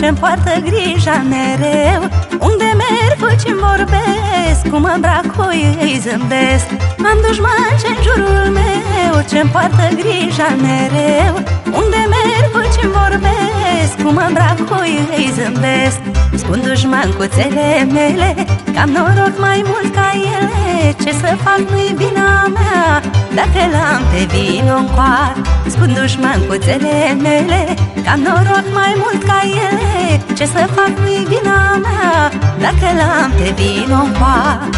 ce-mi poartă grija mereu. Unde merg cu ce vorbesc Cum îmbrac cu îi zâmbesc. Am dușman ce în jurul meu Ce-mi poartă grija mereu. Unde merg cu ce vorbesc Cum îmbrac cu îi zâmbesc. Spun dușmancuțele mele Că am noroc mai mult ca ele. Ce să fac nu-i vina mea Dacă l-am pe vino în coar. Spun dușmancuțele mele Că am noroc mai mult ca ele Ce să fac nu-i vina mea Dacă l-am pe vino în coar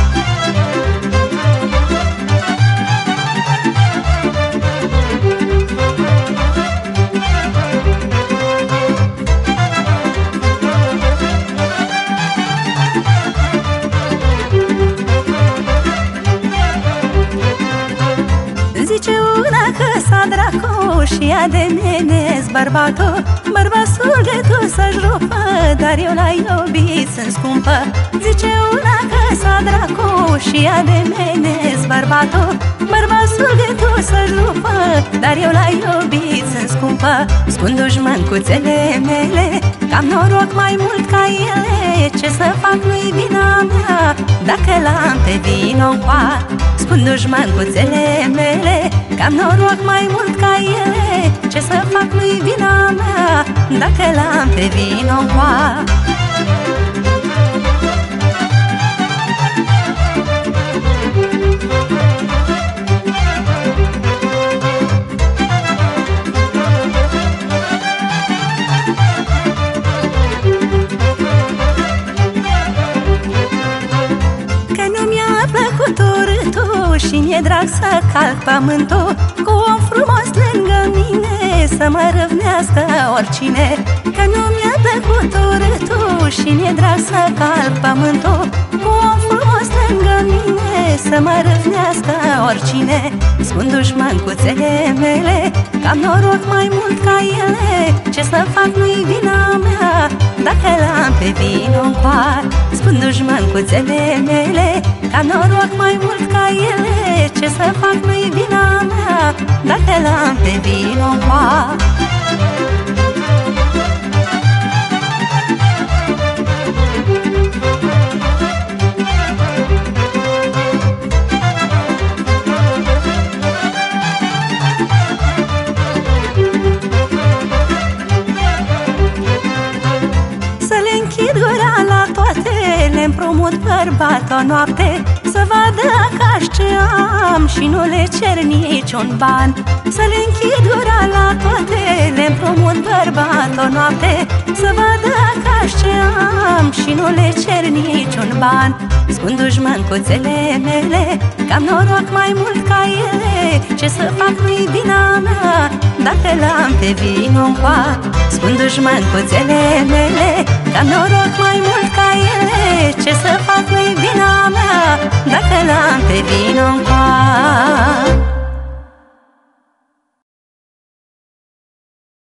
Zice una că s-a dracu și ea de mine bărbatul Bărbatul de tu să-și rupă, dar eu l-ai iubit sunt scumpă. Zice una că s-a dracu și ea de mine bărbatul Bărbatul de tu să-și rupă, dar eu l-ai iubit sunt scumpă. Spun dușmâncuțele mele, că am noroc mai mult ca ele Ce să fac nu-i vina mea, dacă l-am pe vino în Spun dușmâncuțele mele Că am noroc mai mult ca ele Dacă l-am pe vino Că nu mi-a plăcut urâtul Și mi-e drag să calc pământul Cu om frumos lângă mine Să mă râvnească oricine Că nu mi-a plăcut urâtul Și mi-e drag să calc pământul. Cu om frumos lângă mine Să mă râvnească oricine. Spun dușmancuțele mele Că am noroc mai mult ca ele. Ce să fac nu-i vina mea Dacă l-am pe vino în par Spun dușmancuțele mele Că am noroc mai mult ca ele. Ce să fac nu-i vina mea Dacă l-am pe vino în par toate Le împrumut bărbat o noapte Să vadă acasă ce am Și nu le cer niciun ban. Să le închid gura la toate Le împrumut bărbat o noapte Să vadă acasă ce am Și nu le cer niciun ban. Spun dușmâncuțele mele Că am noroc mai mult ca ele Ce să fac nu-i vina mea Dacă l-am pe vino în Spun dușmâncuțele mele Că am noroc mai mult ca ele. Ce să fac nu-i vina mea Dacă l-am pe vino în